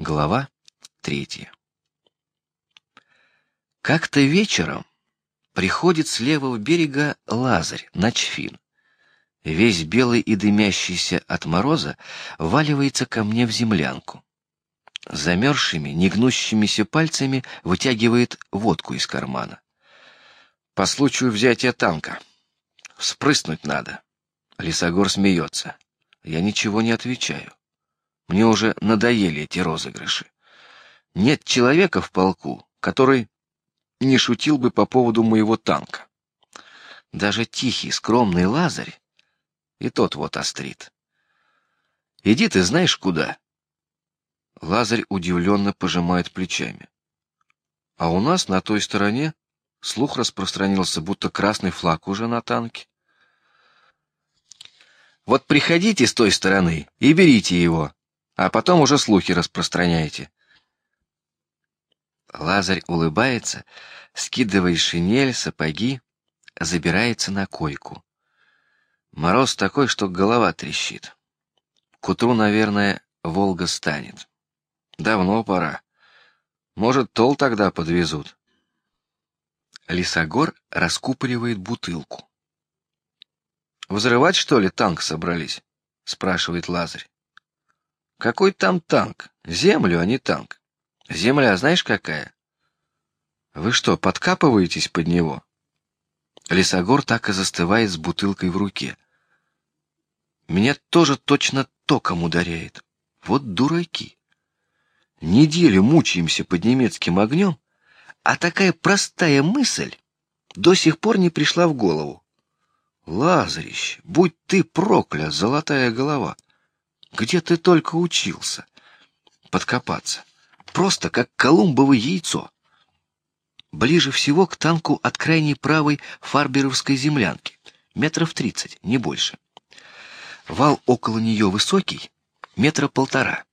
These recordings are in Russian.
Глава третья. Как-то вечером приходит с левого берега Лазарь, Начфин. Весь белый и дымящийся от мороза валивается ко мне в землянку. Замерзшими, негнущимися пальцами вытягивает водку из кармана. По случаю взятия танка. Спрыснуть надо. Лисогор смеется. Я ничего не отвечаю. Мне уже надоели эти розыгрыши. Нет человека в полку, который не шутил бы по поводу моего танка. Даже тихий, скромный Лазарь и тот вот острит. Иди ты знаешь куда. Лазарь удивленно пожимает плечами. А у нас на той стороне слух распространился, будто красный флаг уже на танке. Вот приходите с той стороны и берите его, а потом уже слухи распространяете. Лазарь улыбается, скидывает шинель, сапоги, забирается на койку. Мороз такой, что голова трещит. К утру, наверное, Волга станет. Давно пора. Может, тол тогда подвезут. Лисогор раскупоривает бутылку. Взрывать что ли танк собрались? спрашивает Лазарь. Какой там танк? Землю, а не танк. Земля, знаешь какая? Вы что, подкапываетесь под него? Лисогор так и застывает с бутылкой в руке. Меня тоже точно током ударяет. Вот дураки. Неделю мучаемся под немецким огнем, а такая простая мысль до сих пор не пришла в голову. Лазарищ, будь ты проклят, золотая голова. Где ты только учился? Подкопаться. Просто как колумбово яйцо. Ближе всего к танку от крайней правой фарберовской землянки, метров тридцать, не больше. Вал около нее высокий, метра полтора.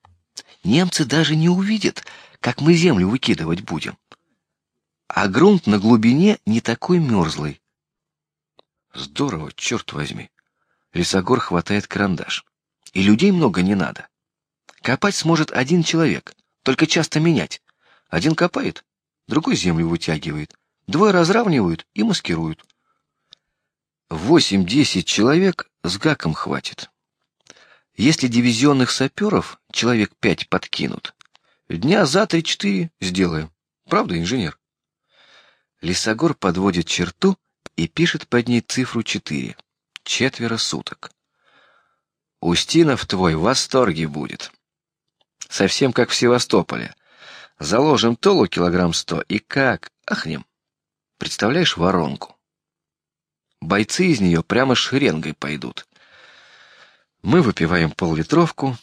Немцы даже не увидят, как мы землю выкидывать будем. А грунт на глубине не такой мерзлый. Здорово, черт возьми. Лесогор хватает карандаш. И людей много не надо. Копать сможет один человек, только часто менять. Один копает, другой землю вытягивает, двое разравнивают и маскируют. Восемь-десять человек с гаком хватит. Если дивизионных саперов человек пять подкинут, дня за три-четыре сделаем. Правда, инженер? Лисогор подводит черту и пишет под ней цифру четыре. Четверо суток. Устинов твой в восторге будет. Совсем как в Севастополе. Заложим толу килограмм сто и как ахнем. Представляешь воронку? Бойцы из нее прямо шеренгой пойдут. Мы выпиваем поллитровку,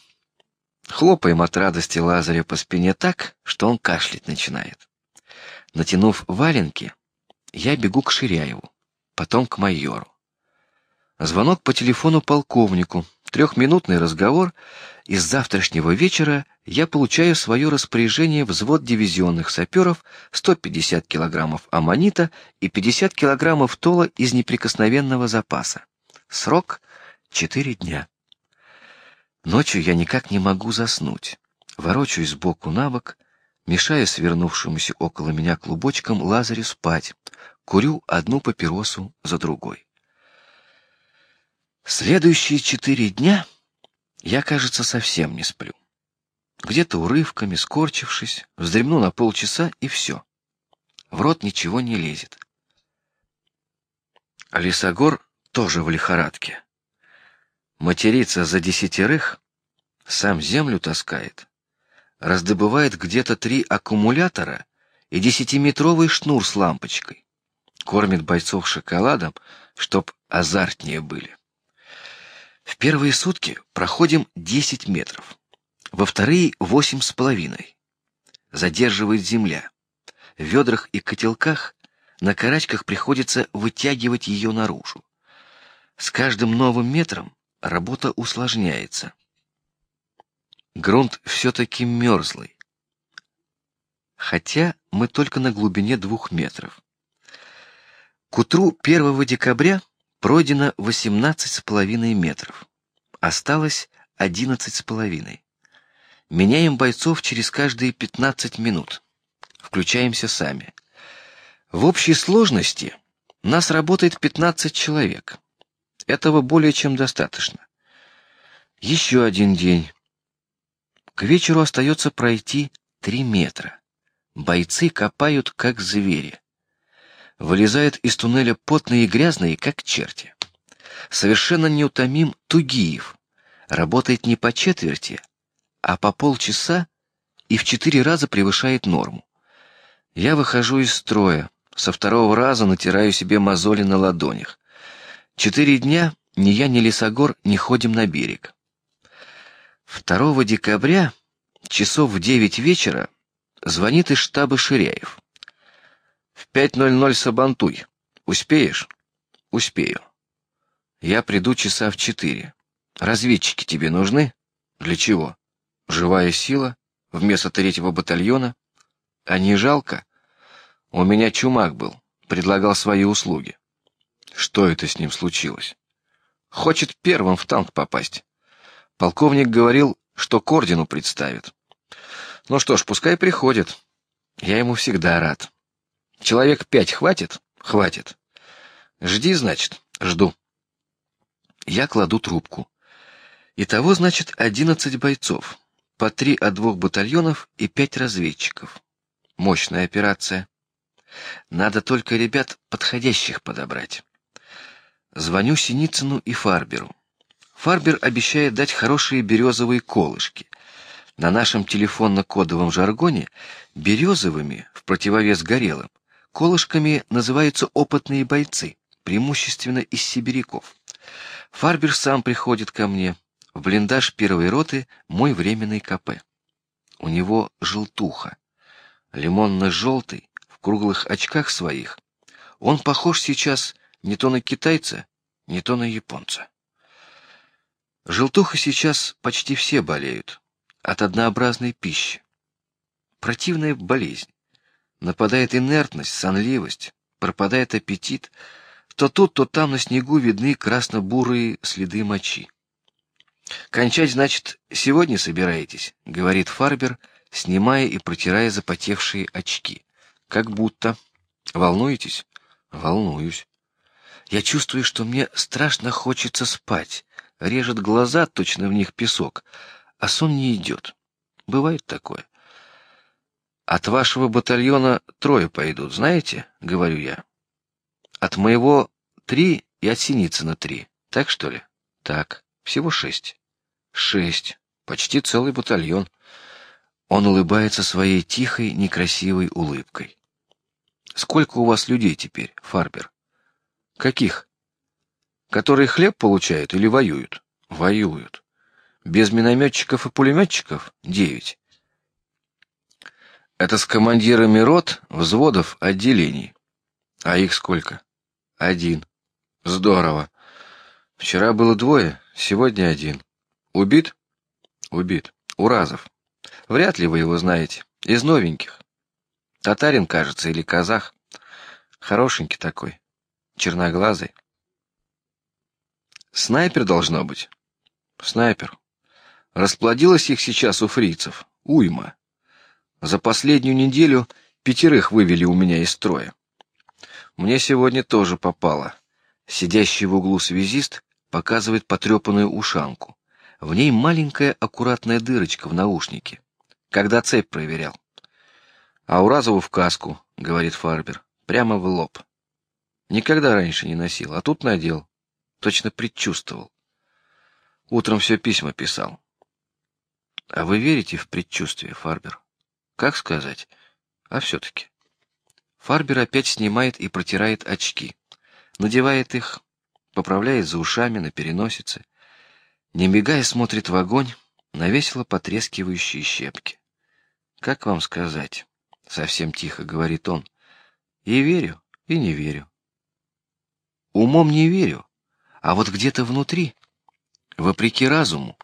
хлопаем от радости Лазаря по спине так, что он кашлять начинает. Натянув валенки, я бегу к Ширяеву, потом к майору. Звонок по телефону полковнику, трехминутный разговор, и с завтрашнего вечера я получаю свое распоряжение взвод дивизионных саперов, 150 килограммов аммонита и 50 килограммов тола из неприкосновенного запаса. Срок четыре дня. Ночью я никак не могу заснуть. Ворочаюсь сбоку на бок, мешая свернувшемуся около меня клубочком Лазарю спать, курю одну папиросу за другой. Следующие четыре дня я, кажется, совсем не сплю. Где-то урывками, скорчившись, вздремну на полчаса и все. В рот ничего не лезет. Лисогор тоже в лихорадке. Матерится за десятерых, сам землю таскает, раздобывает где-то три аккумулятора и десятиметровый шнур с лампочкой, кормит бойцов шоколадом, чтоб азартнее были. В первые сутки проходим 10 метров, во вторые восемь с половиной. Задерживает земля. В ведрах и котелках на карачках приходится вытягивать ее наружу. С каждым новым метром работа усложняется. Грунт все-таки мерзлый, хотя мы только на глубине двух метров. К утру 1 декабря Пройдено восемнадцать с половиной метров. Осталось одиннадцать с половиной. Меняем бойцов через каждые 15 минут. Включаемся сами. В общей сложности нас работает 15 человек. Этого более чем достаточно. Еще один день. К вечеру остается пройти три метра. Бойцы копают как звери. Вылезают из туннеля потные и грязные, как черти. Совершенно неутомим Тугиев. Работает не по четверти, а по полчаса и в четыре раза превышает норму. Я выхожу из строя, со второго раза натираю себе мозоли на ладонях. Четыре дня ни я, ни Лесогор не ходим на берег. 2 декабря часов в девять вечера звонит из штаба Ширяев. В пять ноль ноль сабантуй. Успеешь? Успею. Я приду часа в четыре. Разведчики тебе нужны? Для чего? живая сила вместо третьего батальона. А не жалко? У меня чумак был, предлагал свои услуги. Что это с ним случилось? Хочет первым в танк попасть. Полковник говорил, что к ордену представит. Ну что ж, пускай приходит. Я ему всегда рад. Человек пять хватит? Хватит. Жди, значит, жду. Я кладу трубку. Итого, значит, одиннадцать бойцов по три от двух батальонов и пять разведчиков. Мощная операция. Надо только ребят подходящих подобрать. Звоню Синицыну и Фарберу. Фарбер обещает дать хорошие березовые колышки. На нашем телефонно-кодовом жаргоне березовыми, в противовес горелым, колышками называются опытные бойцы, преимущественно из сибиряков. Фарбер сам приходит ко мне, в блиндаж первой роты мой временный КП. У него желтуха, лимонно-желтый, в круглых очках своих. Он похож сейчас не то на китайца, не то на японца. Желтуха сейчас почти все болеют от однообразной пищи. Противная болезнь. Нападает инертность, сонливость, пропадает аппетит. То тут, то там на снегу видны красно-бурые следы мочи. Кончать, значит, сегодня собираетесь, говорит Фарбер, снимая и протирая запотевшие очки. Как будто волнуетесь? Волнуюсь. Я чувствую, что мне страшно хочется спать. Режет глаза, точно в них песок, а сон не идет. Бывает такое. От вашего батальона трое пойдут, знаете? Говорю я. От моего три и от Синицына три. Так что ли? Так. Всего шесть. Шесть. Почти целый батальон. Он улыбается своей тихой, некрасивой улыбкой. Сколько у вас людей теперь, Фарбер? Каких? Которые хлеб получают или воюют? Воюют. Без минометчиков и пулеметчиков девять. Это с командирами рот, взводов, отделений. А их сколько? Один. Здорово. Вчера было двое, сегодня один. Убит? Убит. Уразов. Вряд ли вы его знаете. Из новеньких. Татарин, кажется, или казах. Хорошенький такой, черноглазый. Снайпер должно быть. Снайпер. Расплодилось их сейчас у фрицев. Уйма. За последнюю неделю пятерых вывели у меня из строя. Мне сегодня тоже попало. Сидящий в углу связист показывает потрепанную ушанку. В ней маленькая аккуратная дырочка в наушнике. Когда цепь проверял. А у Разова в каску, говорит Фарбер, прямо в лоб. Никогда раньше не носил, а тут надел. Точно предчувствовал. Утром все письма писал. А вы верите в предчувствие, Фарбер? Как сказать? А все-таки. Фарбер опять снимает и протирает очки надевает их, поправляет за ушами на переносице, не мигая смотрит в огонь на весело потрескивающие щепки. Как вам сказать? Совсем тихо говорит он. И верю, и не верю. Умом не верю, а вот где-то внутри, вопреки разуму,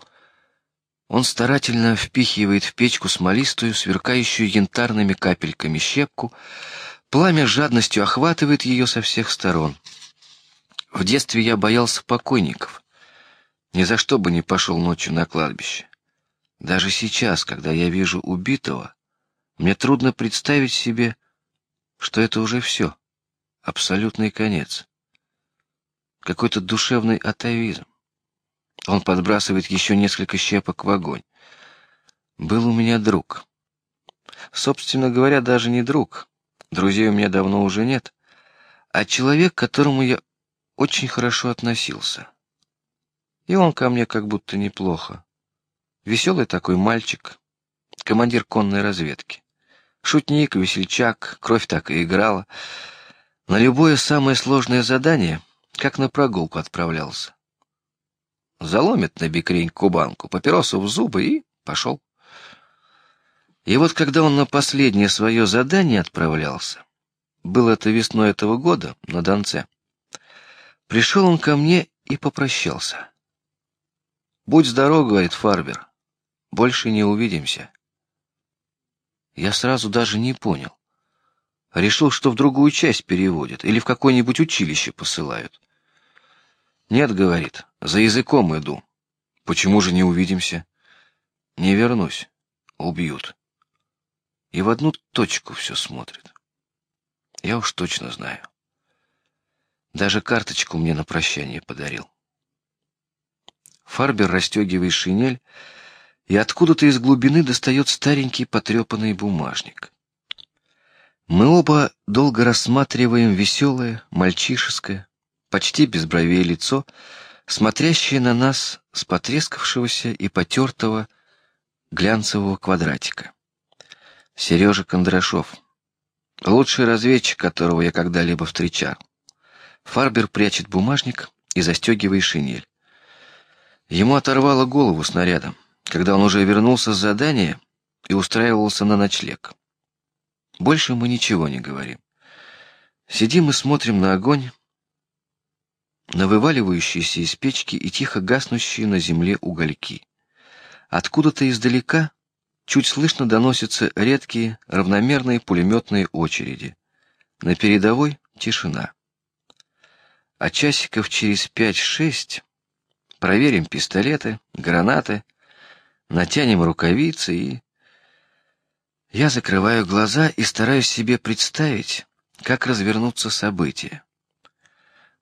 он старательно впихивает в печку смолистую, сверкающую янтарными капельками щепку. Пламя жадностью охватывает ее со всех сторон. В детстве я боялся покойников. Ни за что бы не пошел ночью на кладбище. Даже сейчас, когда я вижу убитого, мне трудно представить себе, что это уже все, абсолютный конец, какой-то душевный атовизм. Он подбрасывает еще несколько щепок в огонь. Был у меня друг. Собственно говоря, даже не друг. Друзей у меня давно уже нет, а человек, к которому я очень хорошо относился. И он ко мне как будто неплохо. Веселый такой мальчик, командир конной разведки. Шутник, весельчак, кровь так и играла. На любое самое сложное задание, как на прогулку отправлялся. Заломит на бикрень кубанку, папиросу в зубы и пошел. И вот когда он на последнее свое задание отправлялся, было это весной этого года на Донце, пришел он ко мне и попрощался. Будь здоров, говорит Фарбер, больше не увидимся. Я сразу даже не понял. Решил, что в другую часть переводят или в какое-нибудь училище посылают. Нет, говорит, за языком иду. Почему же не увидимся? Не вернусь, убьют. И в одну точку все смотрит. Я уж точно знаю. Даже карточку мне на прощание подарил. Фарбер расстегивает шинель и откуда-то из глубины достает старенький потрепанный бумажник. Мы оба долго рассматриваем веселое, мальчишеское, почти без бровей лицо, смотрящее на нас с потрескавшегося и потертого глянцевого квадратика. Сережа Кондрашов, лучший разведчик, которого я когда-либо встречал. Фарбер прячет бумажник и застегивает шинель. Ему оторвало голову снарядом когда он уже вернулся с задания и устраивался на ночлег. Больше мы ничего не говорим. Сидим и смотрим на огонь, на вываливающиеся из печки и тихо гаснущие на земле угольки. Откуда-то издалека чуть слышно доносятся редкие равномерные пулеметные очереди. На передовой тишина. А часиков через пять-шесть проверим пистолеты, гранаты, натянем рукавицы и я закрываю глаза и стараюсь себе представить, как развернутся события.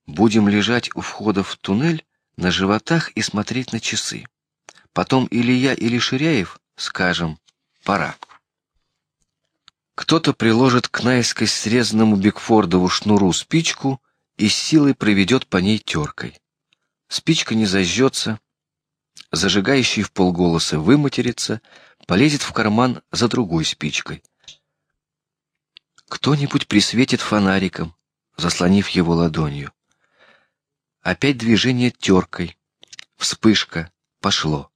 Будем лежать у входа в туннель на животах и смотреть на часы. Потом или я, или Ширяев скажем: пора. Кто-то приложит к наискось срезанному Бигфордову шнуру спичку и силой проведет по ней теркой. Спичка не зажжется, зажигающий в полголоса выматерится, полезет в карман за другой спичкой. Кто-нибудь присветит фонариком, заслонив его ладонью. Опять движение теркой, вспышка, пошло.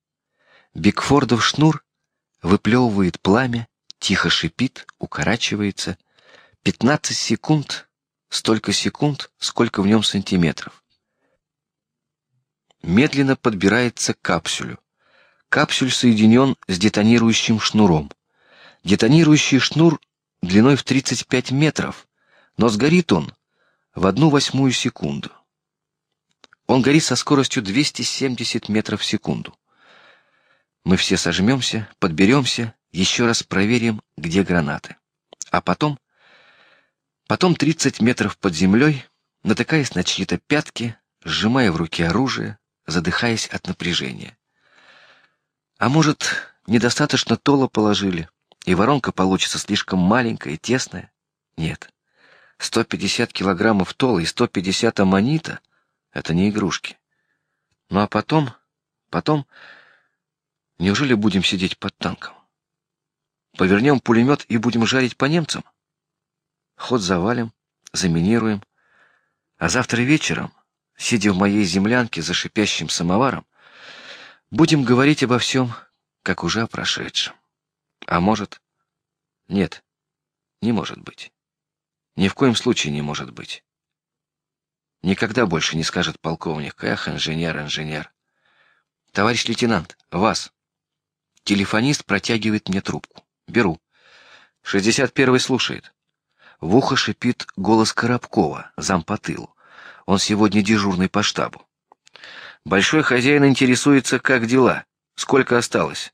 Бигфордов шнур выплевывает пламя, тихо шипит, укорачивается. Пятнадцать секунд, столько секунд, сколько в нем сантиметров медленно подбирается к капсюлю. Капсюль соединен с детонирующим шнуром. Детонирующий шнур длиной в 35 метров, но сгорит он в одну восьмую секунду. Он горит со скоростью 270 метров в секунду. Мы все сожмемся, подберемся, еще раз проверим, где гранаты, а потом, потом 30 метров под землей, натыкаясь на чьи-то пятки, сжимая в руке оружие, задыхаясь от напряжения. А может, недостаточно тола положили, и воронка получится слишком маленькая и тесная? Нет. 150 килограммов тола и 150 аммонита — это не игрушки. Ну а потом, потом, неужели будем сидеть под танком? Повернем пулемет и будем жарить по немцам? Ход завалим, заминируем, а завтра вечером сидя в моей землянке за шипящим самоваром, будем говорить обо всем, как уже о прошедшем. А может, нет, не может быть, ни в коем случае не может быть. Никогда больше не скажет полковник: "Эх, инженер, инженер". Товарищ лейтенант, вас. Телефонист протягивает мне трубку. Беру. Шестьдесят первый слушает. В ухо шипит голос Коробкова, зам. Он сегодня дежурный по штабу. Большой хозяин интересуется, как дела, сколько осталось.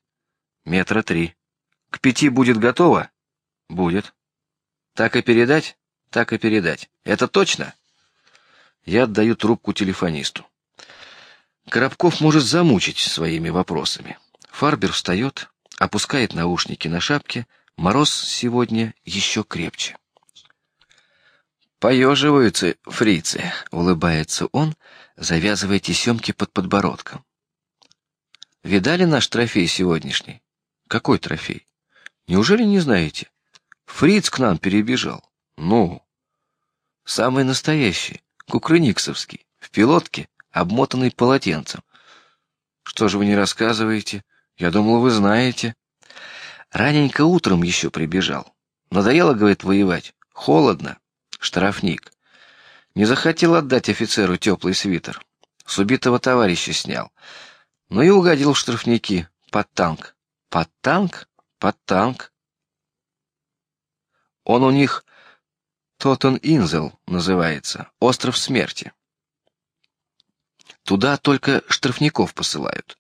Метра три. К пяти будет готово? Будет. Так и передать? Так и передать. Это точно? Я отдаю трубку телефонисту. Коробков может замучить своими вопросами. Фарбер встает, опускает наушники на шапке. Мороз сегодня еще крепче. Поеживаются фрицы, улыбается он, завязывая тесемки под подбородком. Видали наш трофей сегодняшний? Какой трофей? Неужели не знаете? Фриц к нам перебежал. Ну, самый настоящий, кукрыниксовский, в пилотке, обмотанный полотенцем. Что же вы не рассказываете? Я думал, вы знаете. Раненько утром еще прибежал. Надоело, говорит, воевать. Холодно. Штрафник. Не захотел отдать офицеру теплый свитер. С убитого товарища снял. Ну и угодил в штрафники под танк. Под танк? Под танк. Он у них Тотон Инзел называется, остров смерти. Туда только штрафников посылают.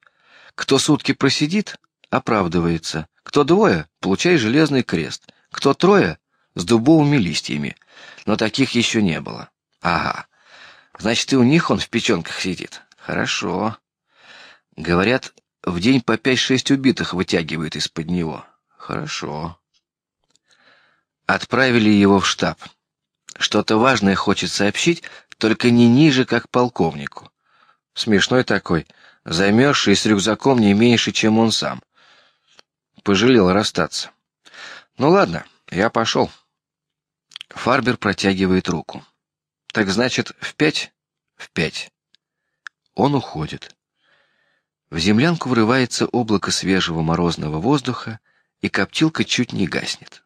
Кто сутки просидит, оправдывается. Кто двое, получает железный крест. Кто трое, с дубовыми листьями. Но таких еще не было. Ага. Значит, и у них он в печенках сидит. Хорошо. Говорят, в день по пять-шесть убитых вытягивают из-под него. Хорошо. Отправили его в штаб. Что-то важное хочет сообщить, только не ниже, как полковнику. Смешной такой, замерзший с рюкзаком не меньше, чем он сам. Пожалел расстаться. Ну ладно, я пошел. Фарбер протягивает руку. Так значит, в пять? В пять. Он уходит. В землянку врывается облако свежего морозного воздуха, и коптилка чуть не гаснет.